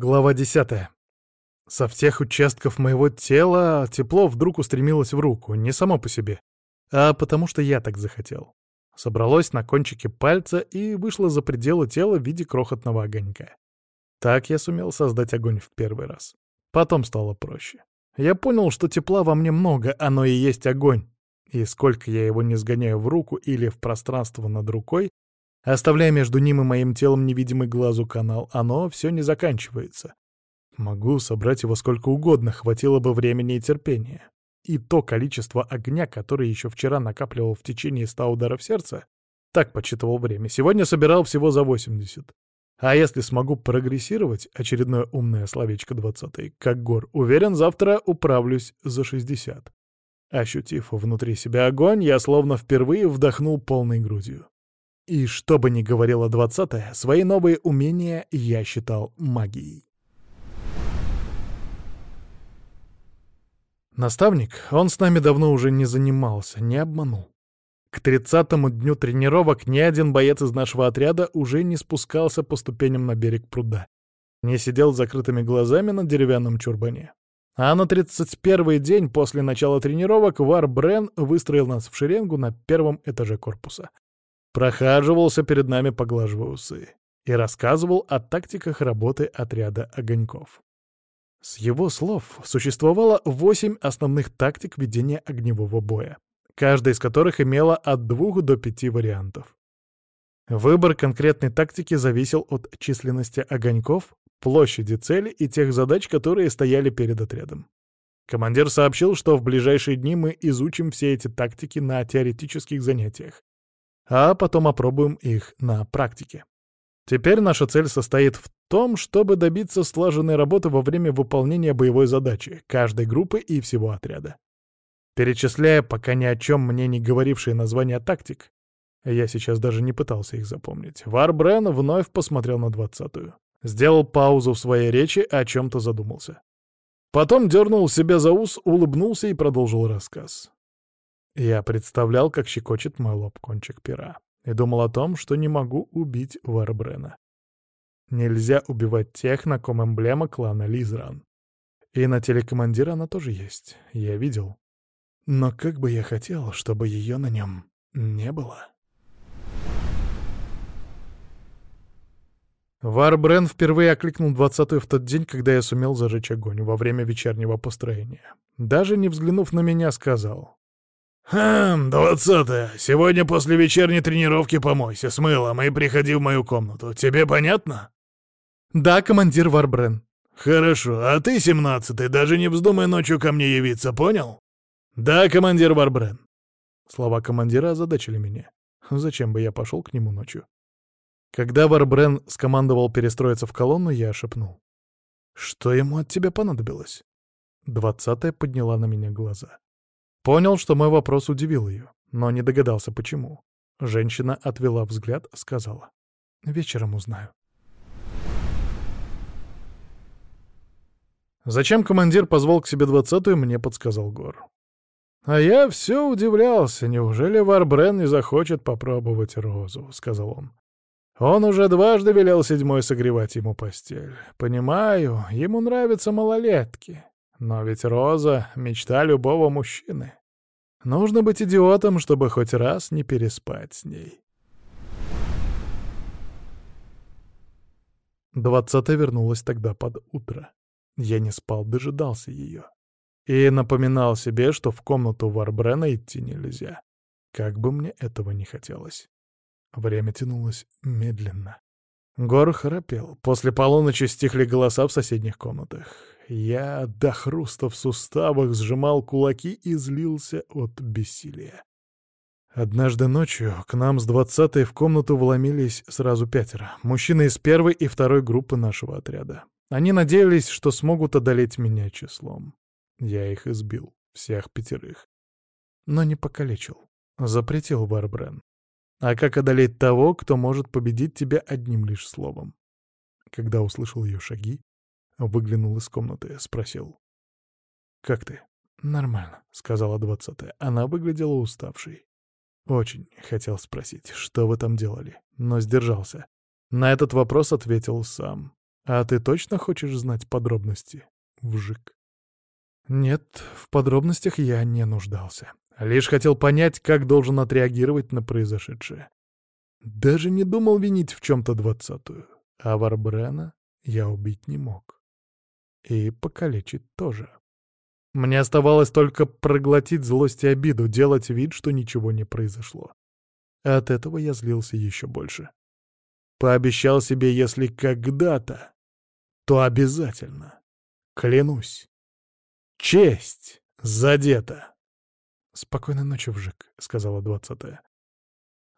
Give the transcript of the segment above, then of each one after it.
Глава десятая. Со всех участков моего тела тепло вдруг устремилось в руку, не само по себе, а потому что я так захотел. Собралось на кончике пальца и вышло за пределы тела в виде крохотного огонька. Так я сумел создать огонь в первый раз. Потом стало проще. Я понял, что тепла во мне много, оно и есть огонь. И сколько я его не сгоняю в руку или в пространство над рукой, Оставляя между ним и моим телом невидимый глазу канал, оно все не заканчивается. Могу собрать его сколько угодно, хватило бы времени и терпения. И то количество огня, которое еще вчера накапливал в течение ста ударов сердца, так подсчитывал время, сегодня собирал всего за 80. А если смогу прогрессировать, очередное умное словечко 20 как гор, уверен, завтра управлюсь за 60. Ощутив внутри себя огонь, я словно впервые вдохнул полной грудью. И что бы ни говорила двадцатая, свои новые умения я считал магией. Наставник, он с нами давно уже не занимался, не обманул. К тридцатому дню тренировок ни один боец из нашего отряда уже не спускался по ступеням на берег пруда, не сидел с закрытыми глазами на деревянном чурбане. А на тридцать первый день после начала тренировок Вар Брен выстроил нас в шеренгу на первом этаже корпуса — прохаживался перед нами, поглаживая усы, и рассказывал о тактиках работы отряда огоньков. С его слов существовало восемь основных тактик ведения огневого боя, каждая из которых имела от двух до пяти вариантов. Выбор конкретной тактики зависел от численности огоньков, площади цели и тех задач, которые стояли перед отрядом. Командир сообщил, что в ближайшие дни мы изучим все эти тактики на теоретических занятиях, а потом опробуем их на практике. Теперь наша цель состоит в том, чтобы добиться слаженной работы во время выполнения боевой задачи каждой группы и всего отряда. Перечисляя пока ни о чем мне не говорившие названия тактик, я сейчас даже не пытался их запомнить, Варбрен вновь посмотрел на двадцатую. Сделал паузу в своей речи, о чем-то задумался. Потом дернул себя за ус, улыбнулся и продолжил рассказ. Я представлял, как щекочет мой лоб кончик пера, и думал о том, что не могу убить Варбрена. Нельзя убивать тех, на ком эмблема клана Лизран. И на телекомандира она тоже есть, я видел. Но как бы я хотел, чтобы ее на нем не было. Варбрен впервые окликнул двадцатую в тот день, когда я сумел зажечь огонь во время вечернего построения. Даже не взглянув на меня, сказал. «Хм, двадцатая. Сегодня после вечерней тренировки помойся с мылом и приходи в мою комнату. Тебе понятно?» «Да, командир Варбрен». «Хорошо. А ты, семнадцатый, даже не вздумай ночью ко мне явиться, понял?» «Да, командир Варбрен». Слова командира озадачили меня. Зачем бы я пошел к нему ночью? Когда Варбрен скомандовал перестроиться в колонну, я шепнул. «Что ему от тебя понадобилось?» Двадцатая подняла на меня глаза. Понял, что мой вопрос удивил ее, но не догадался, почему. Женщина отвела взгляд, сказала. «Вечером узнаю». Зачем командир позвал к себе двадцатую, мне подсказал Гор. «А я все удивлялся, неужели Варбрен не захочет попробовать розу?» — сказал он. «Он уже дважды велел седьмой согревать ему постель. Понимаю, ему нравятся малолетки. Но ведь роза — мечта любого мужчины. Нужно быть идиотом, чтобы хоть раз не переспать с ней. Двадцатая вернулась тогда под утро. Я не спал, дожидался ее. И напоминал себе, что в комнату Варбрена идти нельзя. Как бы мне этого не хотелось. Время тянулось медленно. Гор храпел. После полуночи стихли голоса в соседних комнатах. Я до хруста в суставах сжимал кулаки и злился от бессилия. Однажды ночью к нам с двадцатой в комнату вломились сразу пятеро. Мужчины из первой и второй группы нашего отряда. Они надеялись, что смогут одолеть меня числом. Я их избил, всех пятерых. Но не покалечил. Запретил Барбрен. А как одолеть того, кто может победить тебя одним лишь словом? Когда услышал ее шаги, Выглянул из комнаты, спросил. «Как ты?» «Нормально», — сказала двадцатая. Она выглядела уставшей. Очень хотел спросить, что вы там делали, но сдержался. На этот вопрос ответил сам. А ты точно хочешь знать подробности, Вжик? Нет, в подробностях я не нуждался. Лишь хотел понять, как должен отреагировать на произошедшее. Даже не думал винить в чем-то двадцатую. А Варбрена я убить не мог. И покалечить тоже. Мне оставалось только проглотить злость и обиду, делать вид, что ничего не произошло. От этого я злился еще больше. Пообещал себе, если когда-то, то обязательно. Клянусь. Честь задета. «Спокойной ночи, Вжик», — сказала двадцатая.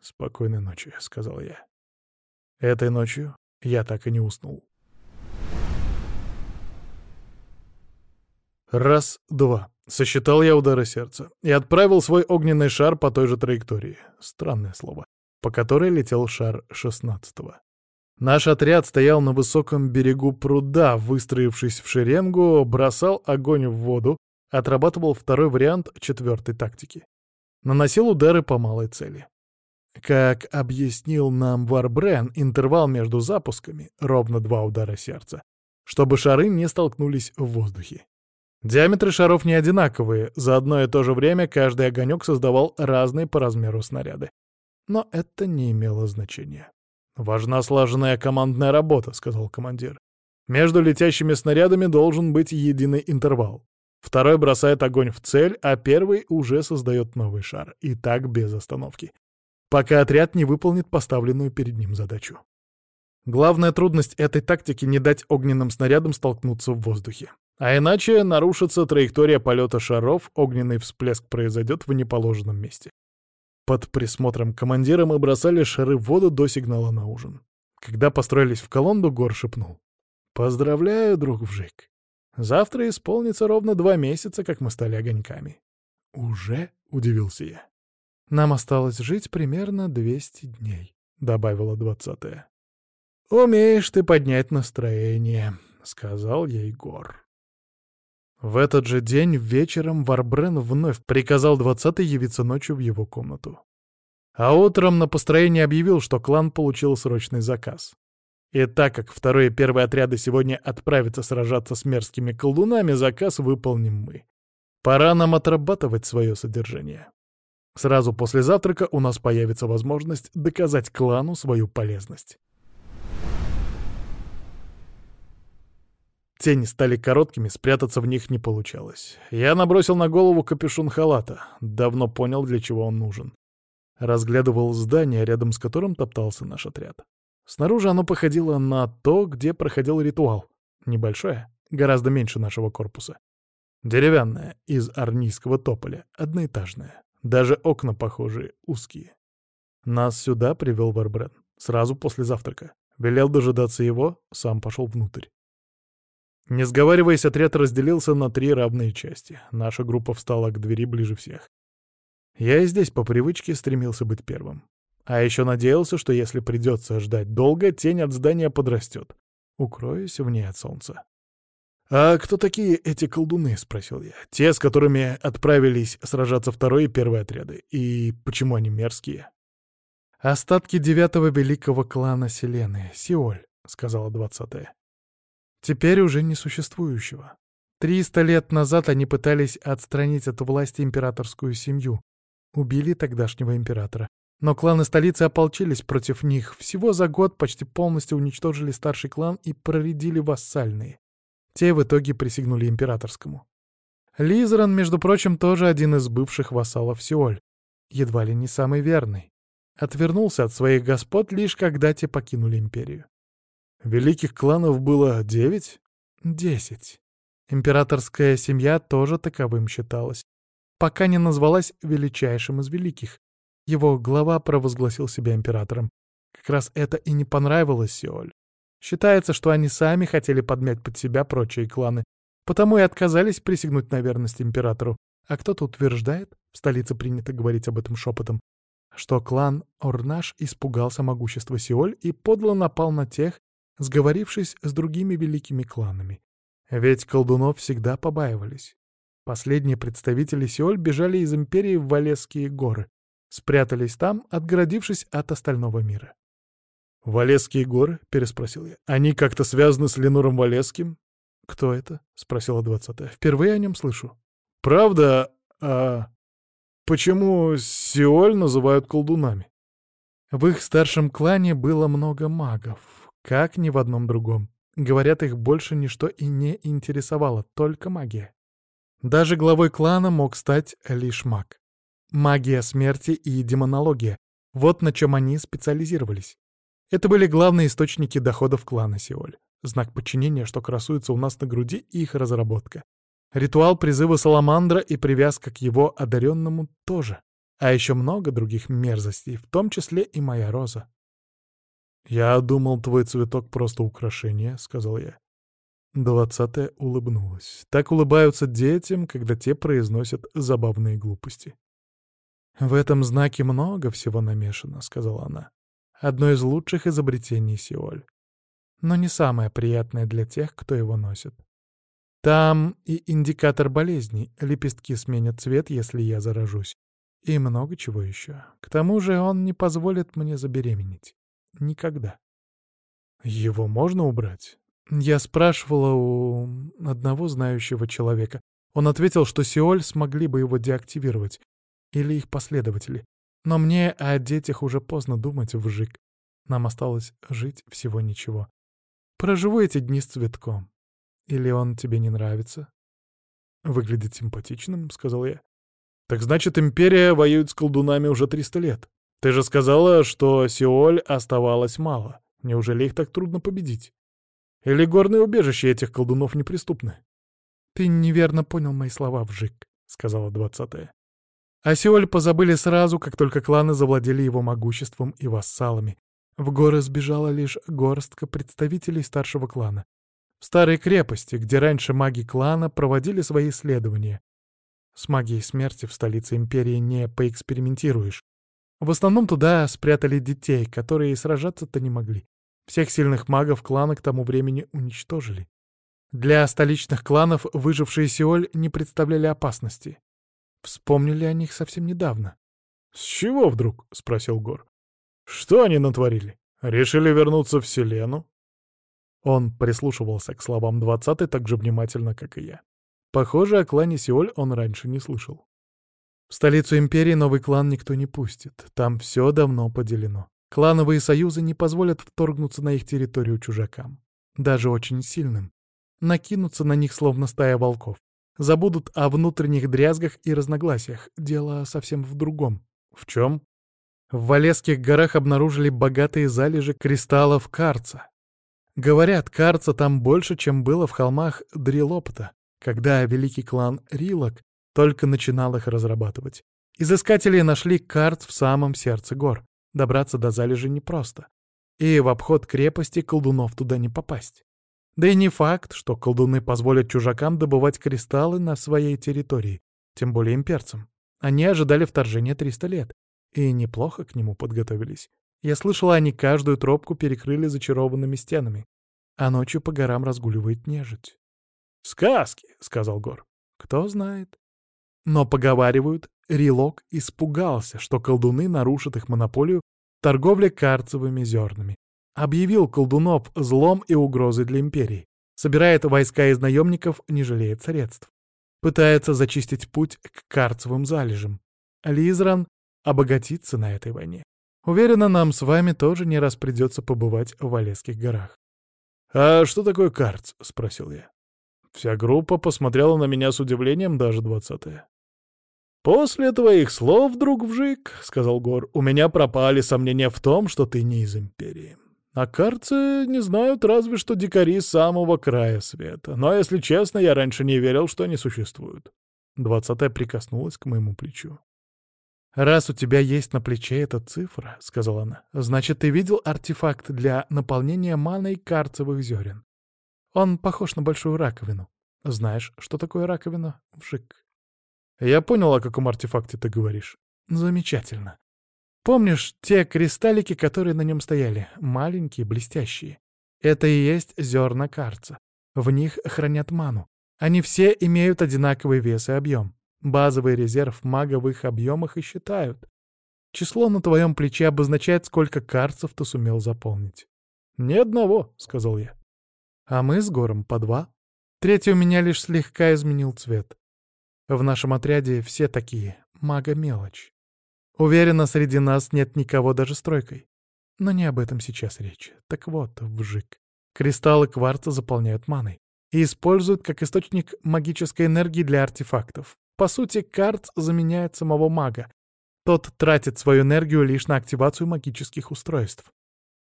«Спокойной ночи», — сказал я. Этой ночью я так и не уснул. Раз, два. Сосчитал я удары сердца и отправил свой огненный шар по той же траектории. Странное слово. По которой летел шар шестнадцатого. Наш отряд стоял на высоком берегу пруда, выстроившись в шеренгу, бросал огонь в воду, отрабатывал второй вариант четвертой тактики. Наносил удары по малой цели. Как объяснил нам Варбрен, интервал между запусками — ровно два удара сердца, чтобы шары не столкнулись в воздухе. Диаметры шаров не одинаковые, за одно и то же время каждый огонек создавал разные по размеру снаряды. Но это не имело значения. «Важна слаженная командная работа», — сказал командир. «Между летящими снарядами должен быть единый интервал. Второй бросает огонь в цель, а первый уже создает новый шар. И так без остановки. Пока отряд не выполнит поставленную перед ним задачу. Главная трудность этой тактики — не дать огненным снарядам столкнуться в воздухе. А иначе нарушится траектория полета шаров, огненный всплеск произойдет в неположенном месте. Под присмотром командира мы бросали шары в воду до сигнала на ужин. Когда построились в колонду, Гор шепнул. «Поздравляю, друг Вжик. Завтра исполнится ровно два месяца, как мы стали огоньками». «Уже?» — удивился я. «Нам осталось жить примерно 200 дней», — добавила двадцатая. «Умеешь ты поднять настроение», — сказал ей Гор. В этот же день вечером Варбрен вновь приказал двадцатый явиться ночью в его комнату. А утром на построение объявил, что клан получил срочный заказ. И так как второй и первый отряды сегодня отправятся сражаться с мерзкими колдунами, заказ выполним мы. Пора нам отрабатывать свое содержание. Сразу после завтрака у нас появится возможность доказать клану свою полезность. Тени стали короткими, спрятаться в них не получалось. Я набросил на голову капюшон халата. Давно понял, для чего он нужен. Разглядывал здание, рядом с которым топтался наш отряд. Снаружи оно походило на то, где проходил ритуал. Небольшое, гораздо меньше нашего корпуса. Деревянное, из арнийского тополя, одноэтажное. Даже окна похожие, узкие. Нас сюда привел Варбрен. Сразу после завтрака. Велел дожидаться его, сам пошел внутрь. Не сговариваясь, отряд разделился на три равные части. Наша группа встала к двери ближе всех. Я и здесь по привычке стремился быть первым. А еще надеялся, что если придется ждать долго, тень от здания подрастет. Укроюсь вне от солнца. «А кто такие эти колдуны?» — спросил я. «Те, с которыми отправились сражаться второй и первый отряды. И почему они мерзкие?» «Остатки девятого великого клана Селены, Сиоль», — сказала двадцатая. Теперь уже несуществующего. Триста лет назад они пытались отстранить от власти императорскую семью. Убили тогдашнего императора. Но кланы столицы ополчились против них. Всего за год почти полностью уничтожили старший клан и проредили вассальные. Те в итоге присягнули императорскому. Лизеран, между прочим, тоже один из бывших вассалов Сеоль. Едва ли не самый верный. Отвернулся от своих господ лишь когда те покинули империю. Великих кланов было девять? Десять. Императорская семья тоже таковым считалась, пока не назвалась величайшим из великих. Его глава провозгласил себя императором. Как раз это и не понравилось Сеоль. Считается, что они сами хотели подмять под себя прочие кланы, потому и отказались присягнуть на верность императору. А кто-то утверждает, в столице принято говорить об этом шепотом, что клан Орнаш испугался могущества Сеоль и подло напал на тех, сговорившись с другими великими кланами. Ведь колдунов всегда побаивались. Последние представители Сеоль бежали из империи в Валесские горы, спрятались там, отгородившись от остального мира. «Валесские горы?» — переспросил я. «Они как-то связаны с Ленуром Валесским?» «Кто это?» — спросила двадцатая. «Впервые о нем слышу». «Правда? А почему Сиоль называют колдунами?» В их старшем клане было много магов, как ни в одном другом. Говорят, их больше ничто и не интересовало, только магия. Даже главой клана мог стать лишь маг. Магия смерти и демонология — вот на чем они специализировались. Это были главные источники доходов клана Сеоль. Знак подчинения, что красуется у нас на груди, и их разработка. Ритуал призыва Саламандра и привязка к его одаренному тоже. А еще много других мерзостей, в том числе и моя роза. «Я думал, твой цветок просто украшение», — сказал я. Двадцатая улыбнулась. Так улыбаются детям, когда те произносят забавные глупости. «В этом знаке много всего намешано», — сказала она. «Одно из лучших изобретений Сиоль. Но не самое приятное для тех, кто его носит. Там и индикатор болезней, лепестки сменят цвет, если я заражусь. И много чего еще. К тому же он не позволит мне забеременеть. Никогда. Его можно убрать? Я спрашивала у одного знающего человека. Он ответил, что Сиоль смогли бы его деактивировать. Или их последователи. Но мне о детях уже поздно думать вжик. Нам осталось жить всего ничего. Проживу эти дни с цветком. Или он тебе не нравится? Выглядит симпатичным, — сказал я. Так значит, Империя воюет с колдунами уже 300 лет. Ты же сказала, что Сиоль оставалось мало. Неужели их так трудно победить? Или горные убежища этих колдунов неприступны? Ты неверно понял мои слова, Вжик, — сказала двадцатая. А Сиоль позабыли сразу, как только кланы завладели его могуществом и вассалами. В горы сбежала лишь горстка представителей старшего клана. В старой крепости, где раньше маги клана проводили свои исследования, с магией смерти в столице Империи не поэкспериментируешь. В основном туда спрятали детей, которые сражаться-то не могли. Всех сильных магов клана к тому времени уничтожили. Для столичных кланов выжившие Сеоль не представляли опасности. Вспомнили о них совсем недавно. «С чего вдруг?» — спросил Гор. «Что они натворили? Решили вернуться в Селену?» Он прислушивался к словам двадцатой так же внимательно, как и я. Похоже, о клане Сеоль он раньше не слышал. В столицу империи новый клан никто не пустит. Там все давно поделено. Клановые союзы не позволят вторгнуться на их территорию чужакам. Даже очень сильным. Накинутся на них словно стая волков. Забудут о внутренних дрязгах и разногласиях. Дело совсем в другом. В чем? В Валесских горах обнаружили богатые залежи кристаллов карца. Говорят, карца там больше, чем было в холмах Дрилопта когда великий клан Рилок только начинал их разрабатывать. Изыскатели нашли карт в самом сердце гор. Добраться до залежи непросто. И в обход крепости колдунов туда не попасть. Да и не факт, что колдуны позволят чужакам добывать кристаллы на своей территории, тем более имперцам. Они ожидали вторжения 300 лет, и неплохо к нему подготовились. Я слышала, они каждую тропку перекрыли зачарованными стенами, а ночью по горам разгуливает нежить. «Сказки», — сказал Гор. «Кто знает». Но, поговаривают, Рилок испугался, что колдуны нарушат их монополию торговли карцевыми зернами. Объявил колдунов злом и угрозой для империи. Собирает войска из наемников, не жалеет средств. Пытается зачистить путь к карцевым залежам. Лизран обогатится на этой войне. Уверена, нам с вами тоже не раз придется побывать в Валесских горах. «А что такое карц?» — спросил я. Вся группа посмотрела на меня с удивлением, даже двадцатая. «После твоих слов, друг Вжик, — сказал Гор, — у меня пропали сомнения в том, что ты не из Империи. А карцы не знают разве что дикари самого края света. Но, если честно, я раньше не верил, что они существуют». Двадцатая прикоснулась к моему плечу. «Раз у тебя есть на плече эта цифра, — сказала она, — значит, ты видел артефакт для наполнения маной карцевых зерен. Он похож на большую раковину. Знаешь, что такое раковина? Вжик. Я понял, о каком артефакте ты говоришь. Замечательно. Помнишь те кристаллики, которые на нем стояли? Маленькие, блестящие. Это и есть зерна карца. В них хранят ману. Они все имеют одинаковый вес и объем. Базовый резерв в их объемах и считают. Число на твоем плече обозначает, сколько карцев ты сумел заполнить. «Ни одного», — сказал я. «А мы с Гором по два. Третий у меня лишь слегка изменил цвет. В нашем отряде все такие, мага-мелочь. Уверена, среди нас нет никого даже с тройкой. Но не об этом сейчас речь. Так вот, вжик. Кристаллы кварца заполняют маной и используют как источник магической энергии для артефактов. По сути, карц заменяет самого мага. Тот тратит свою энергию лишь на активацию магических устройств.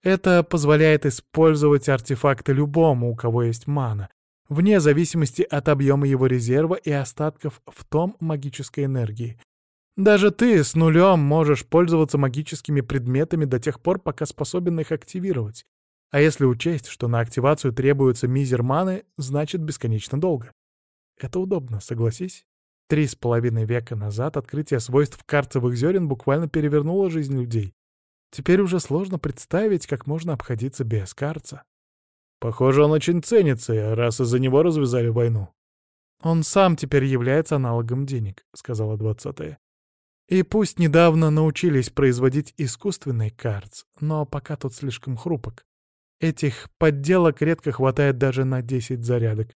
Это позволяет использовать артефакты любому, у кого есть мана, вне зависимости от объема его резерва и остатков в том магической энергии. Даже ты с нулем можешь пользоваться магическими предметами до тех пор, пока способен их активировать. А если учесть, что на активацию требуется мизер маны, значит бесконечно долго. Это удобно, согласись? Три с половиной века назад открытие свойств карцевых зерен буквально перевернуло жизнь людей. Теперь уже сложно представить, как можно обходиться без карца. Похоже, он очень ценится, раз из-за него развязали войну. Он сам теперь является аналогом денег, сказала двадцатая. И пусть недавно научились производить искусственный карц, но пока тот слишком хрупок. Этих подделок редко хватает даже на 10 зарядок.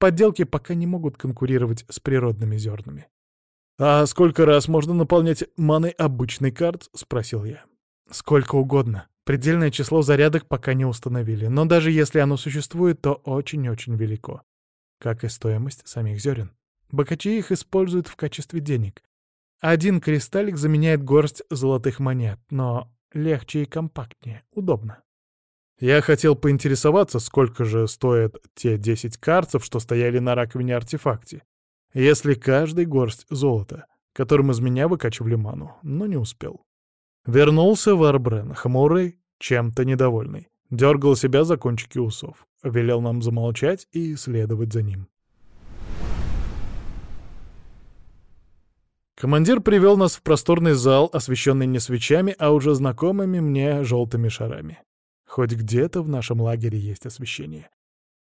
Подделки пока не могут конкурировать с природными зернами. «А сколько раз можно наполнять маной обычный карт?» — спросил я. «Сколько угодно. Предельное число зарядок пока не установили, но даже если оно существует, то очень-очень велико. Как и стоимость самих зерен. Богачи их используют в качестве денег. Один кристаллик заменяет горсть золотых монет, но легче и компактнее, удобно. Я хотел поинтересоваться, сколько же стоят те 10 карцев, что стояли на раковине артефакте, если каждый горсть золота, которым из меня выкачивали ману, но не успел. Вернулся Варбрен, хмурый, чем-то недовольный. Дергал себя за кончики усов. Велел нам замолчать и следовать за ним. Командир привел нас в просторный зал, освещенный не свечами, а уже знакомыми мне желтыми шарами. Хоть где-то в нашем лагере есть освещение.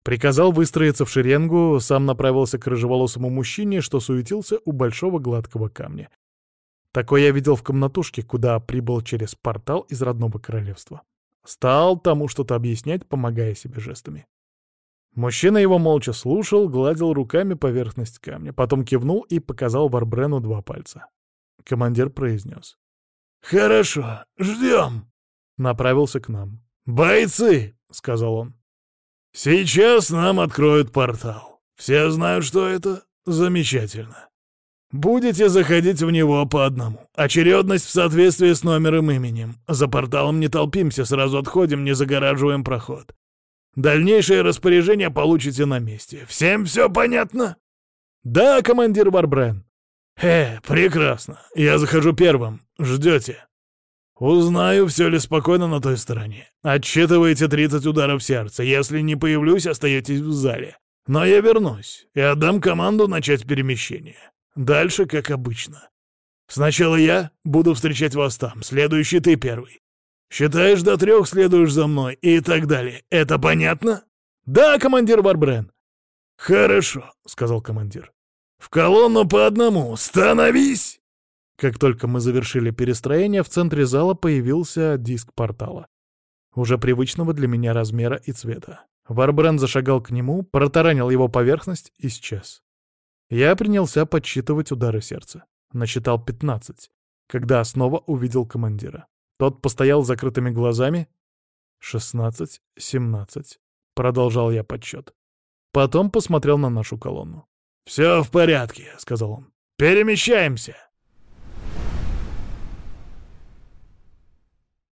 Приказал выстроиться в шеренгу, сам направился к рыжеволосому мужчине, что суетился у большого гладкого камня. Такой я видел в комнатушке, куда прибыл через портал из родного королевства. Стал тому что-то объяснять, помогая себе жестами. Мужчина его молча слушал, гладил руками поверхность камня, потом кивнул и показал Варбрену два пальца. Командир произнес. «Хорошо, ждем!» Направился к нам. «Бойцы!» — сказал он. «Сейчас нам откроют портал. Все знают, что это? Замечательно. Будете заходить в него по одному. Очередность в соответствии с номером именем. За порталом не толпимся, сразу отходим, не загораживаем проход. Дальнейшее распоряжение получите на месте. Всем все понятно?» «Да, командир Барбрен». «Э, прекрасно. Я захожу первым. Ждете?» «Узнаю, все ли спокойно на той стороне. Отсчитывайте 30 ударов сердца. Если не появлюсь, остаетесь в зале. Но я вернусь и отдам команду начать перемещение. Дальше, как обычно. Сначала я буду встречать вас там, следующий ты первый. Считаешь до трех, следуешь за мной и так далее. Это понятно?» «Да, командир Барбрен». «Хорошо», — сказал командир. «В колонну по одному. Становись!» Как только мы завершили перестроение, в центре зала появился диск портала. Уже привычного для меня размера и цвета. Варбрен зашагал к нему, протаранил его поверхность и исчез. Я принялся подсчитывать удары сердца. Насчитал 15, когда снова увидел командира. Тот постоял с закрытыми глазами. 16, 17. Продолжал я подсчет. Потом посмотрел на нашу колонну. «Все в порядке», — сказал он. «Перемещаемся!»